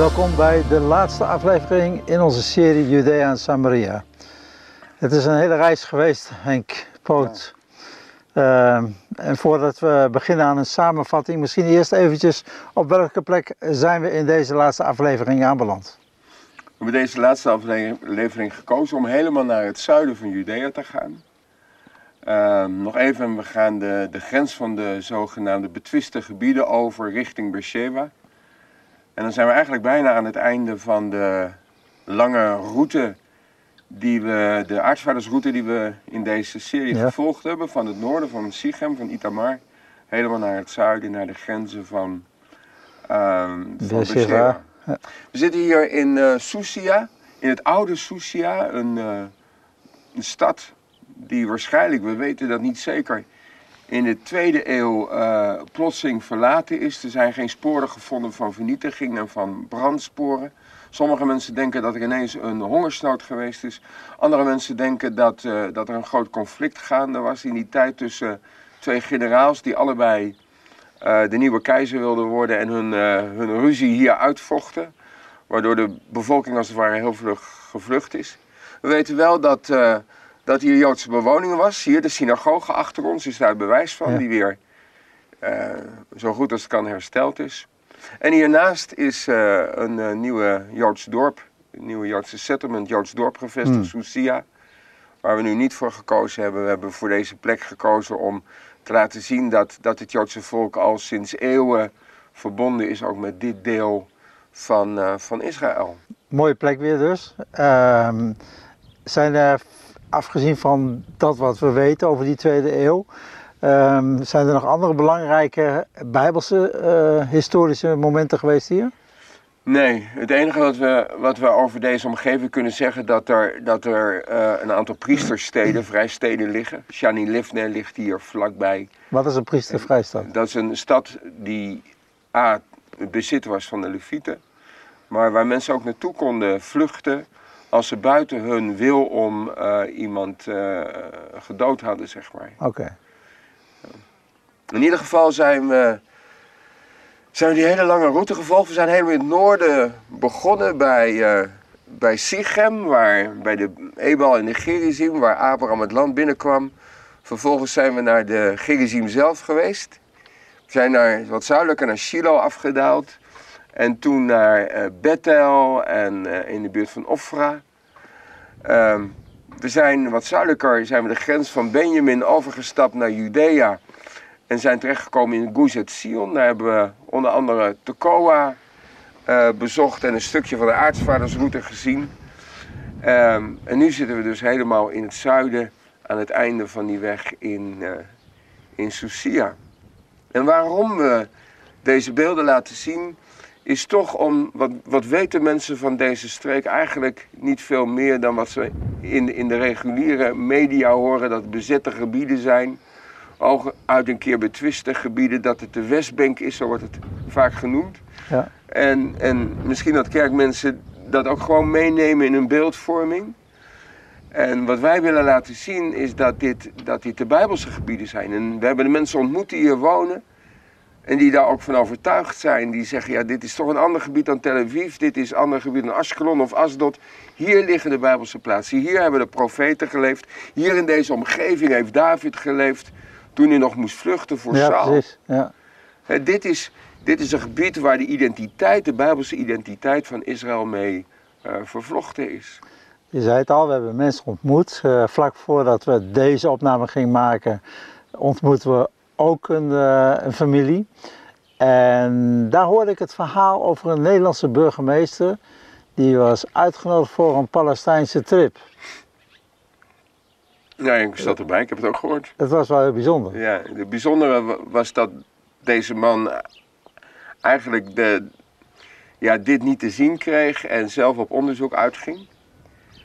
Welkom bij de laatste aflevering in onze serie Judea en Samaria. Het is een hele reis geweest, Henk Poot. Ehm, en voordat we beginnen aan een samenvatting, misschien eerst eventjes op welke plek zijn we in deze laatste aflevering aanbeland? We hebben deze laatste aflevering gekozen om helemaal naar het zuiden van Judea te gaan. Ehm, nog even, we gaan de, de grens van de zogenaamde betwiste gebieden over richting Beersheba. En dan zijn we eigenlijk bijna aan het einde van de lange route die we, de aartsvaardersroute die we in deze serie Ja. gevolgd hebben. Van het noorden, van Sichem, van Itamar, helemaal naar het zuiden, naar de grenzen van, ehm van. Ja. We zitten hier in eh Susia, in het oude Susia, een, eh, een stad die waarschijnlijk, we weten dat niet zeker, in de tweede eeuw eh, plotseling verlaten is. Er zijn geen sporen gevonden van vernietiging en van brandsporen. Sommige mensen denken dat er ineens een hongersnood geweest is. Andere mensen denken dat, eh, dat er een groot conflict gaande was in die tijd tussen twee generaals die allebei eh, de nieuwe keizer wilden worden en hun, hun ruzie hier uitvochten. Waardoor de bevolking als het ware heel vlug gevlucht is. We weten wel dat, dat hier Joodse bewoning was. Hier de synagoge achter ons is daar bewijs van, Ja. die weer eh, zo goed als het kan hersteld is. En hiernaast is eh, een eh, nieuwe Joods dorp, een nieuwe Joodse settlement, Joods dorp gevestigd, Hmm. Susia. Waar we nu niet voor gekozen hebben. We hebben voor deze plek gekozen om te laten zien dat, dat het Joodse volk al sinds eeuwen verbonden is ook met dit deel van, van Israël. Mooie plek weer dus. Ehm, zijn er, afgezien van dat wat we weten over die tweede eeuw, ehm, zijn er nog andere belangrijke bijbelse eh, historische momenten geweest hier? Nee, het enige wat we, wat we over deze omgeving kunnen zeggen, dat er, dat er eh, een aantal priestersteden, vrijsteden liggen. Shani Livne ligt hier vlakbij. Wat is een priestervrijstad? Dat is een stad die A, het bezit was van de Levieten, maar waar mensen ook naartoe konden vluchten als ze buiten hun wil om eh, iemand eh, gedood hadden, zeg maar. Oké. In ieder geval zijn we, zijn we die hele lange route gevolgd. We zijn helemaal in het noorden begonnen bij, eh, bij Sichem, waar, bij de Ebal en de Gerizim, waar Abraham het land binnenkwam. Vervolgens zijn we naar de Gerizim zelf geweest. We zijn naar, wat zuidelijker naar Shiloh afgedaald. En toen naar eh, Bethel en eh, in de buurt van Ofra. Ehm, we zijn wat zuidelijker zijn we de grens van Benjamin overgestapt naar Judea. En zijn terechtgekomen in Guz Sion. Daar hebben we onder andere Tekoa eh, bezocht en een stukje van de aartsvaardersroute gezien. Ehm, en nu zitten we dus helemaal in het zuiden aan het einde van die weg in, eh in Susia. En waarom we deze beelden laten zien, is toch om, wat, wat weten mensen van deze streek eigenlijk niet veel meer dan wat ze in, in de reguliere media horen, dat het bezette gebieden zijn. Ook uit een keer betwiste gebieden, dat het de Westbank is, zo wordt het vaak genoemd. Ja. En, en misschien dat kerkmensen dat ook gewoon meenemen in hun beeldvorming. En wat wij willen laten zien is dat dit, dat dit de Bijbelse gebieden zijn. En we hebben de mensen ontmoet die hier wonen. En die daar ook van overtuigd zijn. Die zeggen, ja, dit is toch een ander gebied dan Tel Aviv. Dit is een ander gebied dan Ashkelon of Asdod. Hier liggen de Bijbelse plaatsen. Hier hebben de profeten geleefd. Hier in deze omgeving heeft David geleefd. Toen hij nog moest vluchten voor Ja, Saul. precies. Ja. Hè, dit, is, dit is een gebied waar de identiteit, de Bijbelse identiteit van Israël mee eh, vervlochten is. Je zei het al, we hebben mensen ontmoet. Eh, vlak voordat we deze opname gingen maken, ontmoetten we ook een, eh, een familie. En daar hoorde ik het verhaal over een Nederlandse burgemeester. Die was uitgenodigd voor een Palestijnse trip. Ja, ik zat erbij, ik heb het ook gehoord. Dat was wel heel bijzonder. Ja, het bijzondere wa- was dat deze man eigenlijk de, ja, dit niet te zien kreeg en zelf op onderzoek uitging.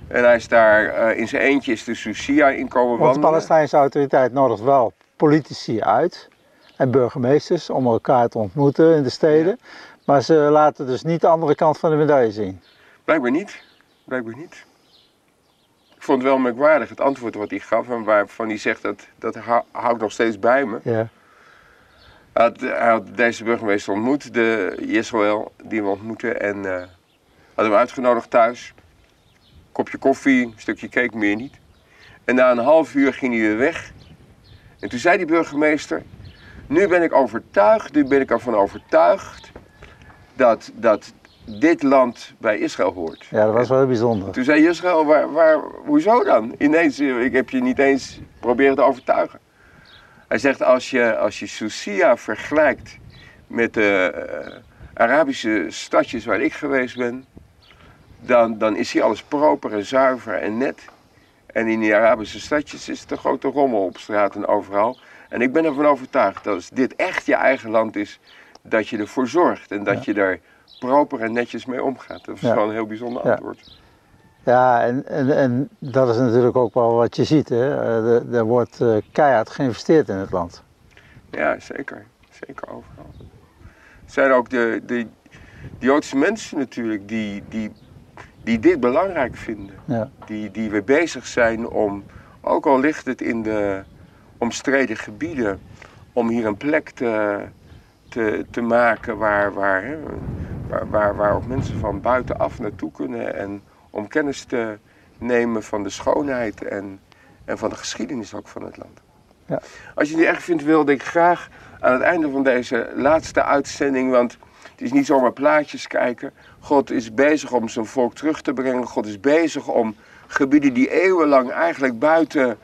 En hij is daar eh, in zijn eentje is de Susia in komen Want de wandelen. Palestijnse autoriteit nodigt wel politici uit en burgemeesters om elkaar te ontmoeten in de steden. Maar ze laten dus niet de andere kant van de medaille zien. Blijkbaar niet. Blijkbaar niet. Ik vond het wel merkwaardig, het antwoord wat hij gaf en waarvan hij zegt dat, dat hou hou ik nog steeds bij me. Ja. Hij had, hij had deze burgemeester ontmoet, de Israël, die we ontmoeten. En eh hadden we uitgenodigd thuis. Kopje koffie, een stukje cake, meer niet. En na een half uur ging hij weer weg. En toen zei die burgemeester, nu ben ik overtuigd, nu ben ik ervan overtuigd dat, dat dit land bij Israël hoort. Ja, dat was wel heel bijzonder. Toen zei Israël, waar, waar, hoezo dan? Ineens, eh, ik heb je niet eens proberen te overtuigen. Hij zegt, als je, als je Susia vergelijkt met de eh, Arabische stadjes waar ik geweest ben, dan, dan is hier alles proper en zuiver en net. En in die Arabische stadjes is het een grote rommel op straat en overal. En ik ben ervan overtuigd dat als dit echt je eigen land is, dat je ervoor zorgt en dat je er proper en netjes mee omgaat. Dat is Ja. wel een heel bijzonder antwoord. Ja, en, en, en dat is natuurlijk ook wel wat je ziet. Hè. Eh, Er, er wordt eh, keihard geïnvesteerd in het land. Ja, zeker. Zeker overal. Het zijn ook de, de, de Joodse mensen natuurlijk die, die, die dit belangrijk vinden. Ja. Die, die weer bezig zijn om, ook al ligt het in de omstreden gebieden, om hier een plek te, te, te maken waar, waar, hè, waar, waar, waar ook mensen van buitenaf naartoe kunnen. En om kennis te nemen van de schoonheid en, en van de geschiedenis ook van het land. Ja. Als je het erg vindt, wilde ik graag aan het einde van deze laatste uitzending, want het is niet zomaar plaatjes kijken. God is bezig om zijn volk terug te brengen. God is bezig om gebieden die eeuwenlang eigenlijk buiten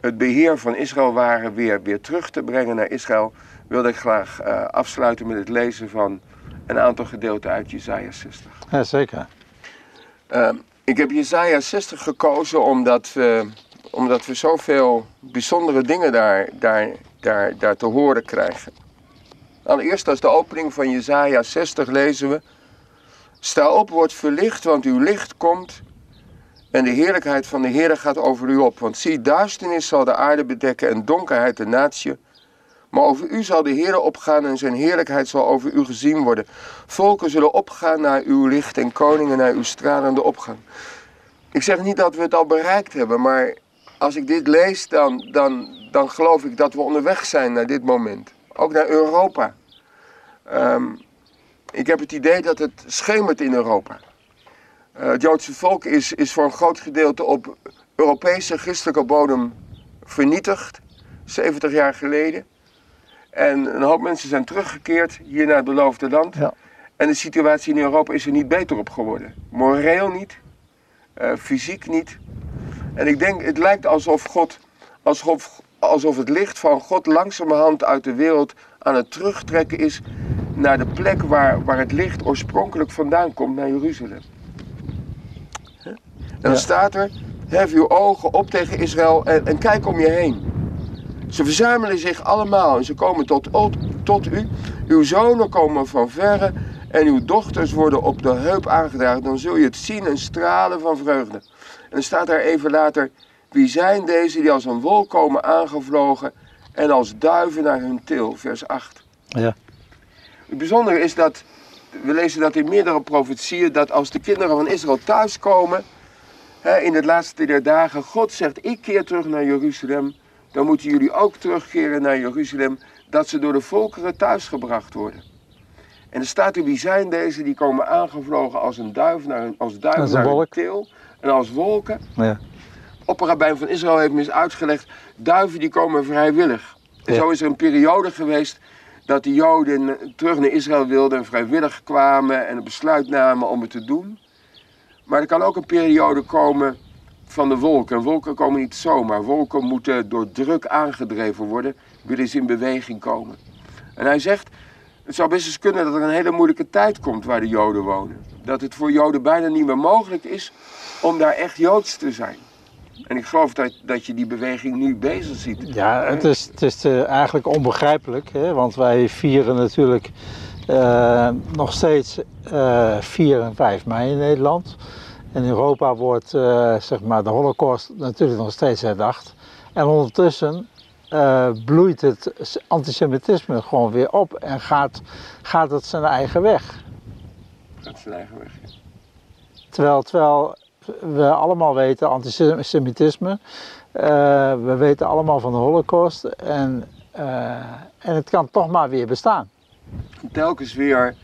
het beheer van Israël waren, weer, weer terug te brengen naar Israël. Wilde ik graag eh, afsluiten met het lezen van een aantal gedeelten uit Jesaja 60. ja, zeker. Ehm, ik heb Jesaja 60 gekozen omdat we, omdat we zoveel bijzondere dingen daar, daar, daar, daar te horen krijgen. Allereerst als de opening van Jesaja 60 lezen we... Sta op, word verlicht, want uw licht komt en de heerlijkheid van de Heer gaat over u op. Want zie, duisternis zal de aarde bedekken en donkerheid de natie. Maar over u zal de Heer opgaan en zijn heerlijkheid zal over u gezien worden. Volken zullen opgaan naar uw licht en koningen naar uw stralende opgang. Ik zeg niet dat we het al bereikt hebben, maar als ik dit lees, dan, dan, dan geloof ik dat we onderweg zijn naar dit moment. Ook naar Europa. Ehm, ik heb het idee dat het schemert in Europa. Eh, het Joodse volk is, is voor een groot gedeelte op Europese christelijke bodem vernietigd, 70 jaar geleden. En een hoop mensen zijn teruggekeerd hier naar het beloofde land. Ja. En de situatie in Europa is er niet beter op geworden. Moreel niet, eh, fysiek niet. En ik denk, het lijkt alsof God, alsof, alsof het licht van God langzamerhand uit de wereld aan het terugtrekken is naar de plek waar, waar het licht oorspronkelijk vandaan komt, naar Jeruzalem. En dan Ja. staat er, hef uw ogen op tegen Israël en, en kijk om je heen. Ze verzamelen zich allemaal en ze komen tot, tot u. Uw zonen komen van verre en uw dochters worden op de heup aangedragen. Dan zul je het zien en stralen van vreugde. En dan staat daar even later, wie zijn deze die als een wolk komen aangevlogen en als duiven naar hun til, vers 8. Ja. Het bijzondere is dat, we lezen dat in meerdere profetieën, dat als de kinderen van Israël thuiskomen, hè, in het laatste der dagen, God zegt, ik keer terug naar Jeruzalem, dan moeten jullie ook terugkeren naar Jeruzalem, dat ze door de volkeren thuisgebracht worden. En er staat er, wie zijn deze die komen aangevlogen als een duif naar hun, als duiven Als een naar hun til en als wolken. Ja. Opperrabijn van Israël heeft me eens uitgelegd, duiven die komen vrijwillig. En Ja. zo is er een periode geweest dat de Joden terug naar Israël wilden en vrijwillig kwamen en een besluit namen om het te doen. Maar er kan ook een periode komen van de wolken. En wolken komen niet zomaar. Wolken moeten door druk aangedreven worden, willen ze in beweging komen. En hij zegt, het zou best eens kunnen dat er een hele moeilijke tijd komt waar de Joden wonen. Dat het voor Joden bijna niet meer mogelijk is om daar echt Joods te zijn. En ik geloof dat, dat je die beweging nu bezig ziet. Ja, het is, het is eh, eigenlijk onbegrijpelijk, hè? want wij vieren natuurlijk eh, nog steeds eh 4 en 5 mei in Nederland. In Europa wordt zeg maar de holocaust natuurlijk nog steeds herdacht. En ondertussen bloeit het antisemitisme gewoon weer op en gaat, gaat het zijn eigen weg. Is zijn eigen weg. ja. Terwijl, terwijl we allemaal weten, antisemitisme, eh, we weten allemaal van de holocaust. En Eh, en het kan toch maar weer bestaan. Telkens weer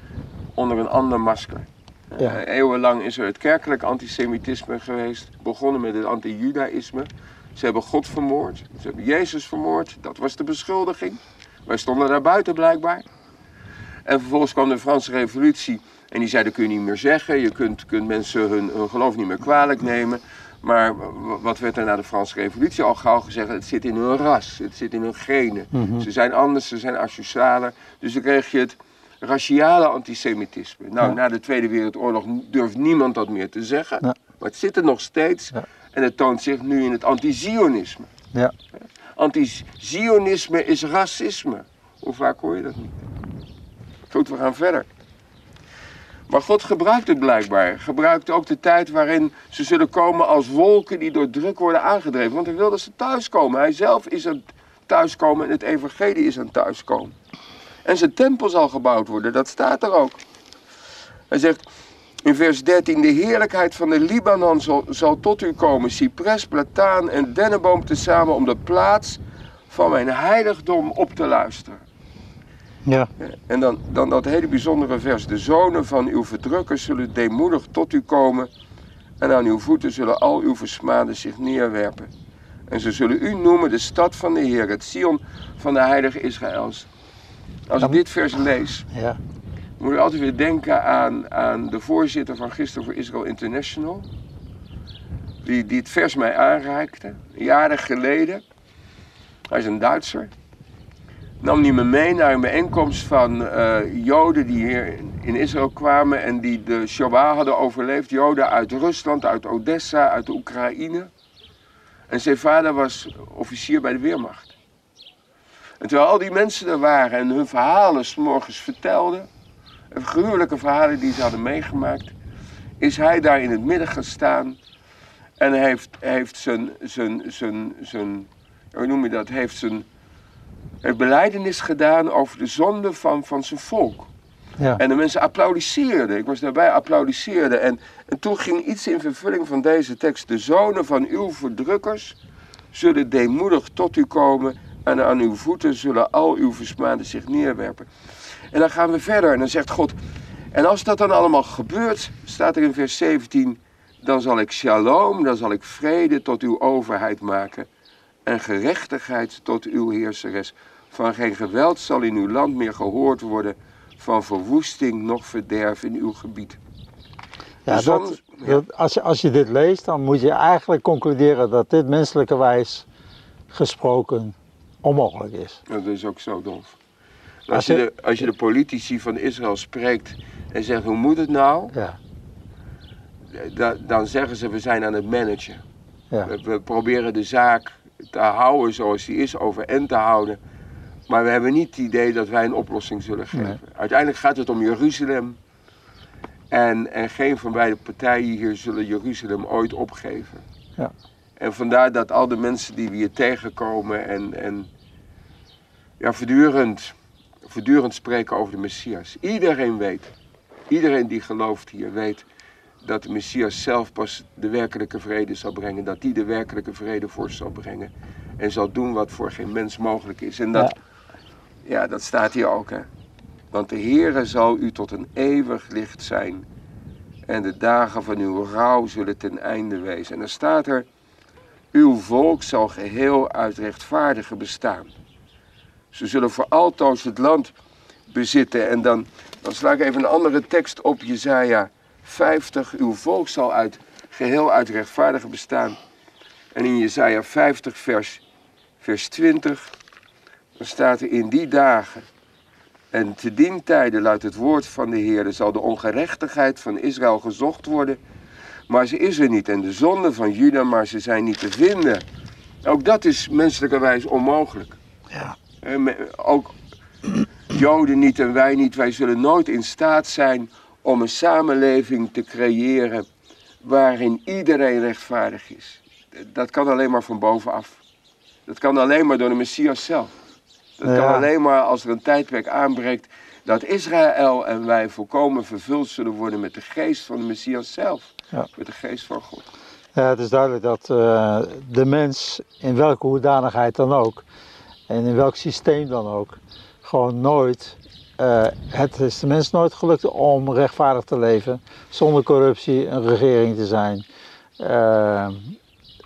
onder een ander masker. Ja. Eh, eeuwenlang is er het kerkelijk antisemitisme geweest, begonnen met het anti-judaïsme. Ze hebben God vermoord, ze hebben Jezus vermoord, dat was de beschuldiging. Wij stonden daar buiten blijkbaar. En vervolgens kwam de Franse revolutie en die zei dat kun je niet meer zeggen. Je kunt, kunt mensen hun, hun geloof niet meer kwalijk nemen. Maar wat werd er na de Franse revolutie al gauw gezegd? Het zit in hun ras, het zit in hun genen. Ze zijn anders, ze zijn asocialer. Dus dan kreeg je het raciale antisemitisme. Nou, Ja. na de Tweede Wereldoorlog durft niemand dat meer te zeggen. Ja. Maar het zit er nog steeds. Ja. En het toont zich nu in het anti-Zionisme. Ja. Anti-Zionisme is racisme. Hoe vaak hoor je dat niet? Goed, we gaan verder. Maar God gebruikt het blijkbaar. Gebruikt ook de tijd waarin ze zullen komen als wolken die door druk worden aangedreven. Want hij wil dat ze thuiskomen. Hij zelf is aan thuiskomen en het evangelie is aan thuiskomen. En zijn tempel zal gebouwd worden, dat staat er ook. Hij zegt in vers 13, de heerlijkheid van de Libanon zal, tot u komen. Cypres, plataan en dennenboom tezamen om de plaats van mijn heiligdom op te luisteren. Ja. En dan, dan dat hele bijzondere vers. De zonen van uw verdrukkers zullen deemoedig tot u komen. En aan uw voeten zullen al uw versmaden zich neerwerpen. En ze zullen u noemen de stad van de Heer, het Sion van de heilige Israëls. Als ik dit vers lees, Ja. moet ik altijd weer denken aan, aan de voorzitter van Gisteren voor Israel International. Die, die het vers mij aanreikte, jaren geleden. Hij is een Duitser. Nam hij me mee naar een bijeenkomst van eh, Joden die hier in- Israël kwamen en die de Shoah hadden overleefd. Joden uit Rusland, uit Odessa, uit de Oekraïne. En zijn vader was officier bij de Weermacht. En terwijl al die mensen er waren en hun verhalen 's morgens vertelden, en gruwelijke verhalen die ze hadden meegemaakt, is hij daar in het midden gestaan en heeft, heeft zijn, zijn, zijn, zijn, hoe noem je dat, heeft zijn heeft beleidenis gedaan over de zonde van, van zijn volk. Ja. En de mensen applaudisseerden. Ik was daarbij, applaudisseerden. En, en toen ging iets in vervulling van deze tekst. De zonen van uw verdrukkers zullen deemoedig tot u komen. En aan uw voeten zullen al uw versmaden zich neerwerpen. En dan gaan we verder. En dan zegt God. En als dat dan allemaal gebeurt, staat er in vers 17. Dan zal ik shalom, dan zal ik vrede tot uw overheid maken. En gerechtigheid tot uw heerseres. Van geen geweld zal in uw land meer gehoord worden van verwoesting nog verderf in uw gebied. Ja, zon- dat, als, je, als je dit leest, dan moet je eigenlijk concluderen dat dit menselijkerwijs gesproken onmogelijk is. Dat is ook zo, Dolf. Als je, je- de, als je de politici van Israël spreekt en zegt hoe moet het nou, Ja, da- dan zeggen ze we zijn aan het managen. ja, We, we proberen de zaak te houden zoals die is, overeind te houden. Maar we hebben niet het idee dat wij een oplossing zullen geven. Nee. Uiteindelijk gaat het om Jeruzalem. En, en geen van beide partijen hier zullen Jeruzalem ooit opgeven. Ja. En vandaar dat al de mensen die we hier tegenkomen en, en ja, voortdurend, voortdurend spreken over de Messias. Iedereen weet, iedereen die gelooft hier weet dat de Messias zelf pas de werkelijke vrede zal brengen. Dat die de werkelijke vrede voor zal brengen. En zal doen wat voor geen mens mogelijk is. En dat, ja. dat staat hier ook. Hè. Want de Heere zal u tot een eeuwig licht zijn. En de dagen van uw rouw zullen ten einde wezen. En dan staat er, uw volk zal geheel uit rechtvaardigen bestaan. Ze zullen voor altoos het land bezitten. En dan, dan sla ik even een andere tekst op, Jezaja 50. Uw volk zal uit, geheel uit rechtvaardigen bestaan. En in Jezaja 50 vers, vers 20, dan staat er in die dagen en te dien tijden luidt het woord van de Heer, zal de ongerechtigheid van Israël gezocht worden, maar ze is er niet. En de zonde van Juda, maar ze zijn niet te vinden. Ook dat is menselijkerwijs onmogelijk. ja, Eh, Ook Joden niet en wij niet, wij zullen nooit in staat zijn om een samenleving te creëren waarin iedereen rechtvaardig is. Dat kan alleen maar van bovenaf. Dat kan alleen maar door de Messias zelf. Dat kan alleen maar als er een tijdperk aanbreekt dat Israël en wij volkomen vervuld zullen worden met de geest van de Messias zelf. Ja. Met de geest van God. Ja, het is duidelijk dat eh, de mens, in welke hoedanigheid dan ook, en in welk systeem dan ook, gewoon nooit. Eh, het is de mens nooit gelukt om rechtvaardig te leven, zonder corruptie een regering te zijn. Eh,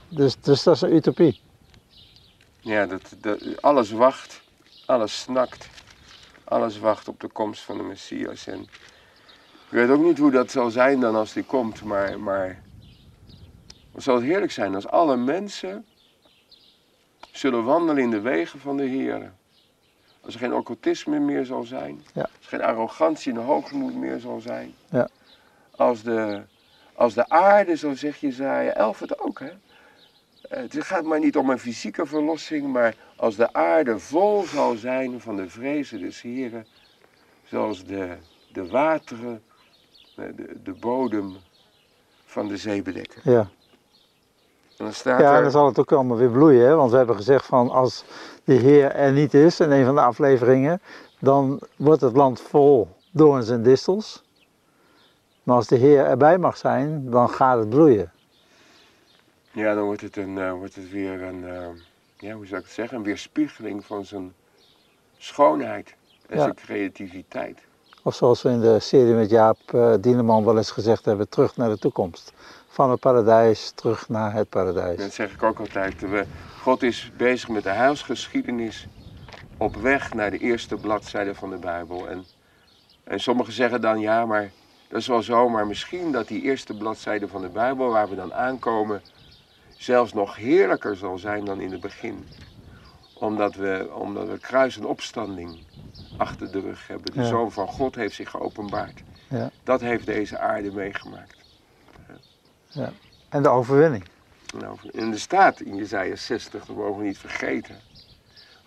dus, dus dat is een utopie. Ja, dat, dat, alles wacht, alles snakt, alles wacht op de komst van de Messias. En ik weet ook niet hoe dat zal zijn dan als die komt, maar, maar het zal heerlijk zijn als alle mensen zullen wandelen in de wegen van de Heer. Als er geen occultisme meer zal zijn, Ja. als er geen arrogantie en hoogmoed meer zal zijn. Ja. Als, de, als de aarde, zo zeg Jezaja 11 het ook, hè. Eh, Het gaat maar niet om een fysieke verlossing, maar als de aarde vol zal zijn van de vrezen des Heren, zoals de, de wateren eh, de, de bodem van de zee bedekken. Ja. En dan staat Ja, er, dan zal het ook allemaal weer bloeien. Hè? Want we hebben gezegd van als de Heer er niet is in een van de afleveringen, dan wordt het land vol doorns en distels. Maar als de Heer erbij mag zijn, dan gaat het bloeien. ja, dan wordt het, een, eh, wordt het weer een, eh, ja, hoe zou ik het zeggen, een weerspiegeling van zijn schoonheid en Ja. zijn creativiteit. Of zoals we in de serie met Jaap uh, Dieneman wel eens gezegd hebben, terug naar de toekomst. Van het paradijs terug naar het paradijs. Dat zeg ik ook altijd. We, God is bezig met de huisgeschiedenis op weg naar de eerste bladzijde van de Bijbel. En, en sommigen zeggen dan ja, maar dat is wel zo, maar misschien dat die eerste bladzijde van de Bijbel waar we dan aankomen zelfs nog heerlijker zal zijn dan in het begin. Omdat we, omdat we kruis en opstanding achter de rug hebben. De Ja. Zoon van God heeft zich geopenbaard. Ja. Dat heeft deze aarde meegemaakt. En de overwinning. Nou, en er staat in Jezaja 60, dat mogen we niet vergeten.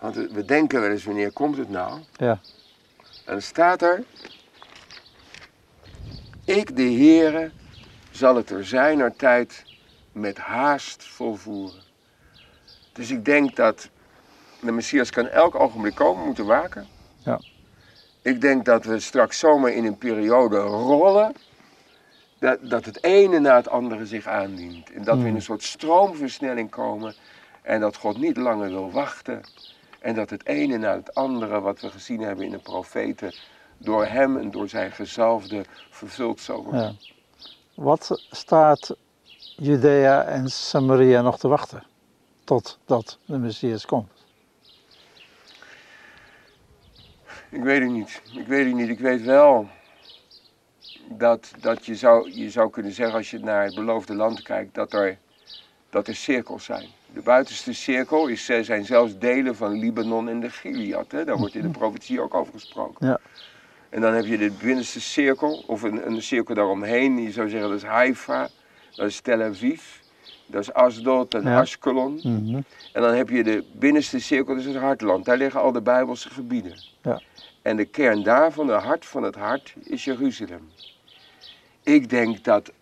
Want we denken wel eens, wanneer komt het nou? Ja. En dan staat er, ik de Heere zal het er zijner tijd met haast volvoeren. Dus ik denk dat de Messias kan elk ogenblik komen, moeten waken. Ja. Ik denk dat we straks zomaar in een periode rollen, dat, dat het ene na het andere zich aandient. En dat we in Mm. een soort stroomversnelling komen en dat God niet langer wil wachten. En dat het ene na het andere wat we gezien hebben in de profeten door hem en door zijn gezalfde vervuld zal worden. Ja. Wat staat Judea en Samaria nog te wachten? Totdat de Messias komt. Ik weet het niet. Ik weet het niet. Ik weet wel dat, dat je, zou, je zou kunnen zeggen als je naar het beloofde land kijkt, dat er, dat er cirkels zijn. De buitenste cirkel is, eh, zijn zelfs delen van Libanon en de Gilead. Hè? Daar wordt in de profetie ook over gesproken. Ja. En dan heb je de binnenste cirkel, of een, een cirkel daaromheen. Je zou zeggen dat is Haifa, dat is Tel Aviv, dat is Asdod en Ja. Ashkelon. Mhm. En dan heb je de binnenste cirkel, dat is het hartland. Daar liggen al de Bijbelse gebieden. Ja. En de kern daarvan, de hart van het hart, is Jeruzalem. Ik denk dat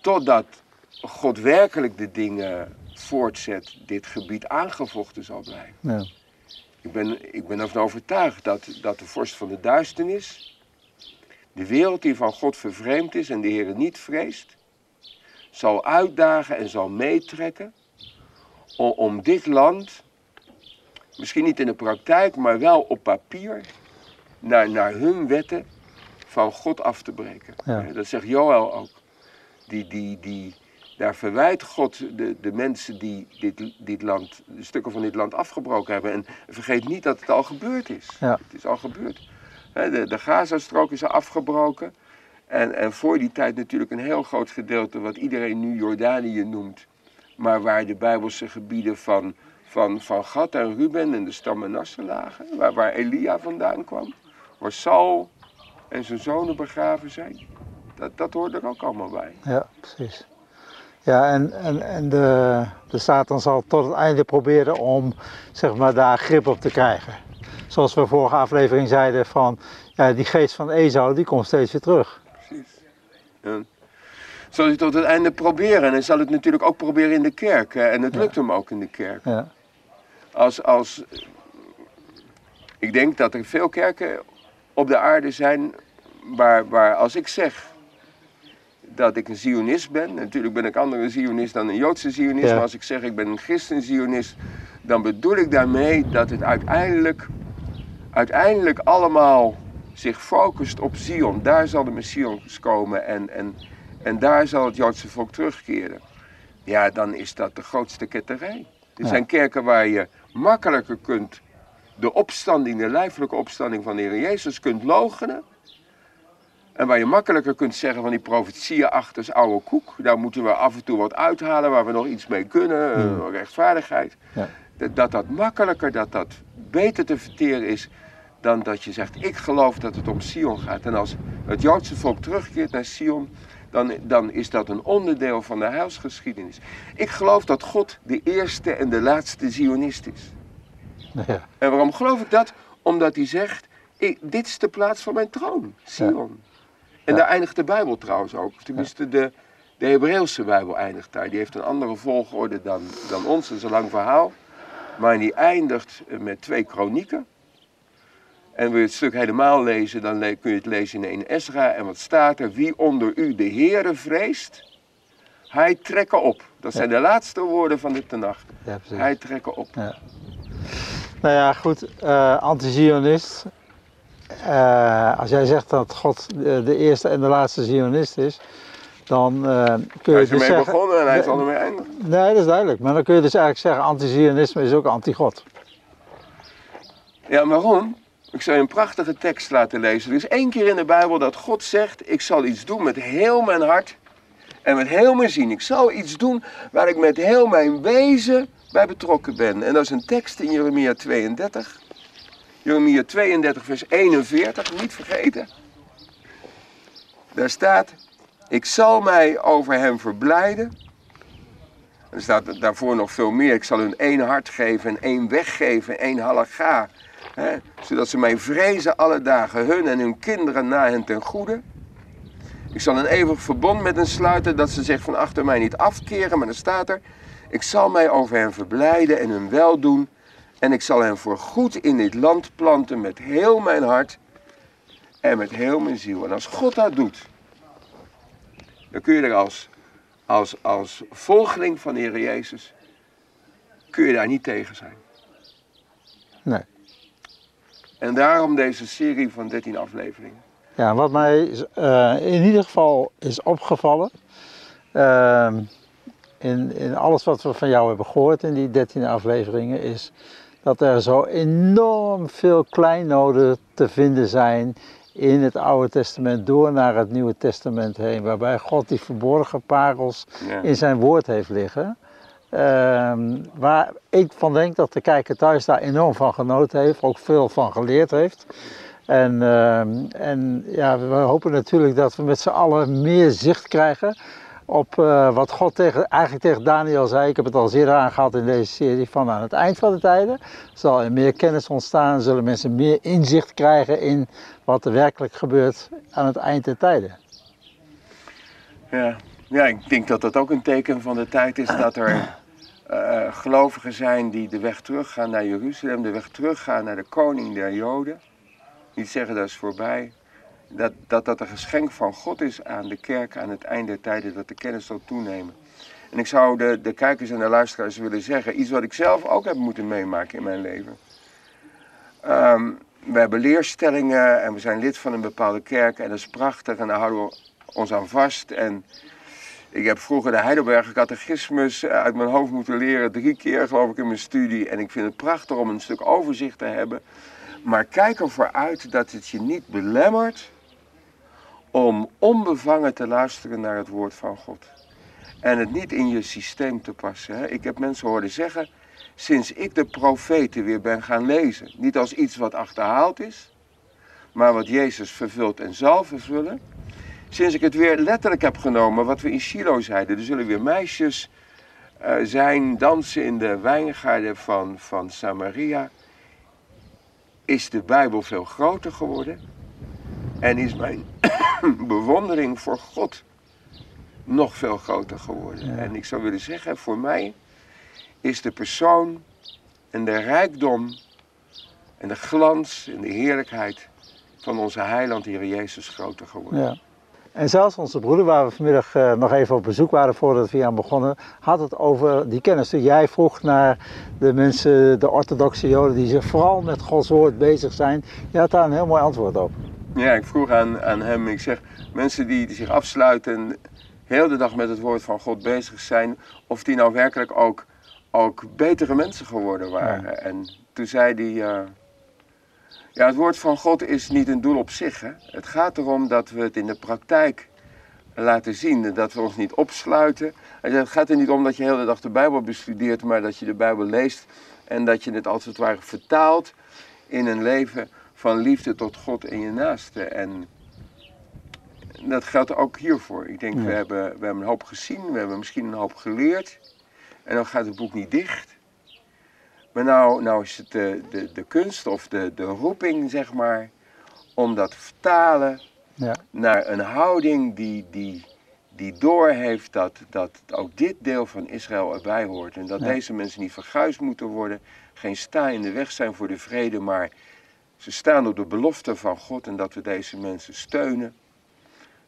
totdat God werkelijk de dingen voortzet, dit gebied aangevochten zal blijven. Ja. Ik ben, ik ben ervan overtuigd dat, dat de vorst van de duisternis, de wereld die van God vervreemd is en de Heer niet vreest, zal uitdagen en zal meetrekken om, om dit land, misschien niet in de praktijk, maar wel op papier, naar, naar hun wetten van God af te breken. Ja. Eh, Dat zegt Joël ook. Die, die, die, daar verwijt God de, de mensen die dit, dit land, de stukken van dit land afgebroken hebben. En vergeet niet dat het al gebeurd is. Ja. Het is al gebeurd. De, de Gazastrook is afgebroken. En, en voor die tijd natuurlijk een heel groot gedeelte wat iedereen nu Jordanië noemt. Maar waar de Bijbelse gebieden van, van, van Gad en Ruben en de stam Manasse lagen. Waar, waar Elia vandaan kwam. Waar Saul en zijn zonen begraven zijn. Dat, dat hoort er ook allemaal bij. Ja, precies. Ja, en, en, en de, de Satan zal tot het einde proberen om zeg maar, daar grip op te krijgen. Zoals we vorige aflevering zeiden van, ja, die geest van Esau, die komt steeds weer terug. Precies. Ja. Zal hij tot het einde proberen. En hij zal het natuurlijk ook proberen in de kerk. hè. En het Ja. lukt hem ook in de kerk. Ja, Als, als, ik denk dat er veel kerken op de aarde zijn waar, waar als ik zeg dat ik een Zionist ben, natuurlijk ben ik anders een Zionist dan een Joodse Zionist, Ja. maar als ik zeg ik ben een christen Zionist, dan bedoel ik daarmee dat het uiteindelijk, uiteindelijk allemaal zich focust op Zion. Daar zal de Messias komen en, en, en daar zal het Joodse volk terugkeren. Ja, dan is dat de grootste ketterij. Er Ja. zijn kerken waar je makkelijker kunt de opstanding, de lijfelijke opstanding van de Heer Jezus kunt logenen. En waar je makkelijker kunt zeggen van die profetieën achter is oude koek. Daar moeten we af en toe wat uithalen waar we nog iets mee kunnen. eh, rechtvaardigheid. Ja. Dat, dat dat makkelijker, dat dat beter te verteren is dan dat je zegt ik geloof dat het om Sion gaat. En als het Joodse volk terugkeert naar Sion, dan, dan is dat een onderdeel van de heilsgeschiedenis. Ik geloof dat God de eerste en de laatste Zionist is. Ja. En waarom geloof ik dat? Omdat hij zegt, ik, dit is de plaats van mijn troon, Sion. En daar eindigt de Bijbel trouwens ook. Tenminste, de, de Hebreeuwse Bijbel eindigt daar. Die heeft een andere volgorde dan, dan ons, dat is een lang verhaal. Maar die eindigt met twee kronieken. En wil je het stuk helemaal lezen, dan kun je het lezen in 1 Esra. En wat staat er? Wie onder u de Heere vreest, hij trekken op. Dat zijn de laatste woorden van de Tenach. Ja. Hij trekken op. Nou ja, goed, eh anti-Zionist. Eh, als jij zegt dat God de, de eerste en de laatste Zionist is, dan eh, kun je Hij is dus ermee zeggen... begonnen en hij zal ermee eindigen. Nee, dat is duidelijk. Maar dan kun je dus eigenlijk zeggen, anti-Zionisme is ook anti-God. Ja, waarom? Ik zal je een prachtige tekst laten lezen. Er is één keer in de Bijbel dat God zegt: Ik zal iets doen met heel mijn hart en met heel mijn zien. Ik zal iets doen waar ik met heel mijn wezen bij betrokken ben. En dat is een tekst in Jeremia 32. Jeremia 32, vers 41, niet vergeten. Daar staat: Ik zal mij over hem verblijden. Er staat daarvoor nog veel meer. Ik zal hun één hart geven en één weg geven, één halaga. Hè, zodat ze mij vrezen alle dagen, hun en hun kinderen na hen ten goede. Ik zal een eeuwig verbond met hen sluiten, dat ze zich van achter mij niet afkeren. Maar dan staat er, ik zal mij over hen verblijden en hun weldoen. En ik zal hen voorgoed in dit land planten met heel mijn hart en met heel mijn ziel. En als God dat doet, dan kun je er als, als, als volgeling van de Heer Jezus, kun je daar niet tegen zijn. Nee. En daarom deze serie van 13 afleveringen. Ja, wat mij eh, in ieder geval is opgevallen, ehm, in, in alles wat we van jou hebben gehoord in die 13 afleveringen, is dat er zo enorm veel kleinoden te vinden zijn in het Oude Testament door naar het Nieuwe Testament heen, waarbij God die verborgen parels Ja. in zijn woord heeft liggen. Ehm, waar ik van denk dat de kijker thuis daar enorm van genoten heeft, ook veel van geleerd heeft. En, ehm, en ja, we hopen natuurlijk dat we met z'n allen meer zicht krijgen op eh, wat God tegen, eigenlijk tegen Daniel zei. Ik heb het al eerder aangehad in deze serie. Van aan het eind van de tijden zal er meer kennis ontstaan. Zullen mensen meer inzicht krijgen in wat er werkelijk gebeurt aan het eind der tijden. Ja. ja, ik denk dat dat ook een teken van de tijd is dat er eh, gelovigen zijn die de weg teruggaan naar Jeruzalem, de weg teruggaan naar de koning der Joden. Niet zeggen dat is voorbij. Dat, dat dat een geschenk van God is aan de kerk aan het eind der tijden, dat de kennis zal toenemen. En ik zou de, de kijkers en de luisteraars willen zeggen, iets wat ik zelf ook heb moeten meemaken in mijn leven. Ehm, we hebben leerstellingen en we zijn lid van een bepaalde kerk en dat is prachtig en daar houden we ons aan vast. En ik heb vroeger de Heidelberger catechismus uit mijn hoofd moeten leren, drie keer geloof ik in mijn studie. En ik vind het prachtig om een stuk overzicht te hebben. Maar kijk ervoor uit dat het je niet belemmert om onbevangen te luisteren naar het woord van God. En het niet in je systeem te passen. Hè. Ik heb mensen horen zeggen, sinds ik de profeten weer ben gaan lezen, niet als iets wat achterhaald is, maar wat Jezus vervult en zal vervullen. Sinds ik het weer letterlijk heb genomen, wat we in Shiloh zeiden, er zullen weer meisjes eh, zijn, dansen in de wijngaarden van, van Samaria, is de Bijbel veel groter geworden en is mijn bewondering voor God nog veel groter geworden. Ja. En ik zou willen zeggen, voor mij is de persoon en de rijkdom en de glans en de heerlijkheid van onze heiland, Heer Jezus, groter geworden. Ja. En zelfs onze broeder, waar we vanmiddag uh, nog even op bezoek waren voordat we hier aan begonnen, had het over die kennis. Dus jij vroeg naar de mensen, de orthodoxe joden, die zich vooral met Gods woord bezig zijn. Je had daar een heel mooi antwoord op. Ja, ik vroeg aan, aan hem, ik zeg, mensen die, die zich afsluiten heel de dag met het woord van God bezig zijn, of die nou werkelijk ook, ook betere mensen geworden waren. En toen zei hij, uh, ja, het woord van God is niet een doel op zich. Hè? Het gaat erom dat we het in de praktijk laten zien, dat we ons niet opsluiten. Het gaat er niet om dat je de hele dag de Bijbel bestudeert, maar dat je de Bijbel leest en dat je het als het ware vertaalt in een leven van liefde tot God en je naaste. En dat geldt ook hiervoor. Ik denk, we, hebben, we hebben een hoop gezien, we hebben misschien een hoop geleerd. En dan gaat het boek niet dicht. Maar nou, nou is het de, de, de kunst of de, de roeping, zeg maar, om dat te vertalen ja. naar een houding die, die, die doorheeft dat, dat ook dit deel van Israël erbij hoort. En dat deze mensen niet verguisd moeten worden, geen sta in de weg zijn voor de vrede, maar ze staan op de belofte van God en dat we deze mensen steunen.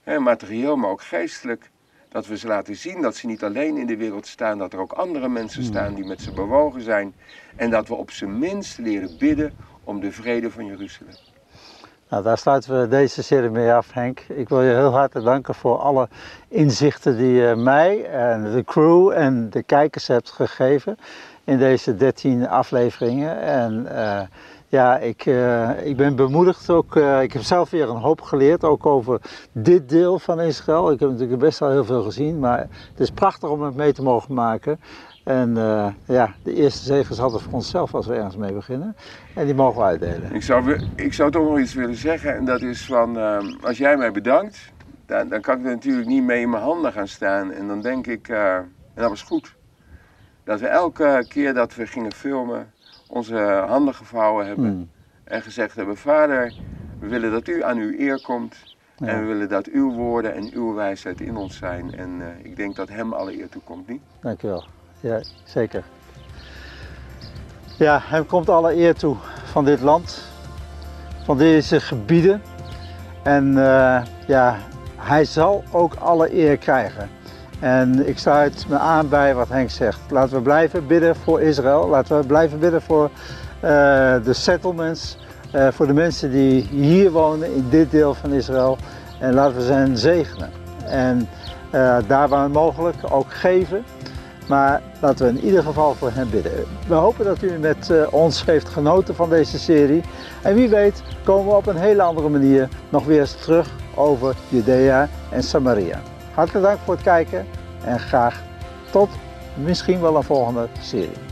Hè, materieel, maar ook geestelijk. Dat we ze laten zien dat ze niet alleen in de wereld staan, dat er ook andere mensen hmm. staan die met ze bewogen zijn. En dat we op zijn minst leren bidden om de vrede van Jeruzalem. Nou, daar sluiten we deze serie mee af, Henk. Ik wil je heel hartelijk danken voor alle inzichten die je mij en de crew en de kijkers hebt gegeven in deze 13 afleveringen. En uh, ja, ik, uh, ik ben bemoedigd ook. Uh, ik heb zelf weer een hoop geleerd, ook over dit deel van Israël. Ik heb natuurlijk best wel heel veel gezien, maar het is prachtig om het mee te mogen maken. En uh, ja, de eerste zegen is altijd voor onszelf als we ergens mee beginnen. En die mogen we uitdelen. Ik zou, ik zou toch nog iets willen zeggen. En dat is van, als jij mij bedankt, dan, dan, kan ik er natuurlijk niet mee in mijn handen gaan staan. En dan denk ik, en dat was goed. Dat we elke keer dat we gingen filmen, onze handen gevouwen hebben hmm. en gezegd hebben: Vader, we willen dat u aan uw eer komt. En we willen dat uw woorden en uw wijsheid in ons zijn. En uh, ik denk dat hem alle eer toe komt, niet? Dankjewel. Ja, zeker. Ja, hem komt alle eer toe van dit land, van deze gebieden. En uh, ja, hij zal ook alle eer krijgen. En ik sluit me aan bij wat Henk zegt. Laten we blijven bidden voor Israël. Laten we blijven bidden voor uh, de settlements. Uh, voor de mensen die hier wonen in dit deel van Israël. En laten we hen zegenen. En uh, daar waar mogelijk ook geven. Maar laten we in ieder geval voor hen bidden. We hopen dat u met ons heeft genoten van deze serie. En wie weet komen we op een hele andere manier nog weer terug over Judea en Samaria. Hartelijk dank voor het kijken en graag tot misschien wel een volgende serie.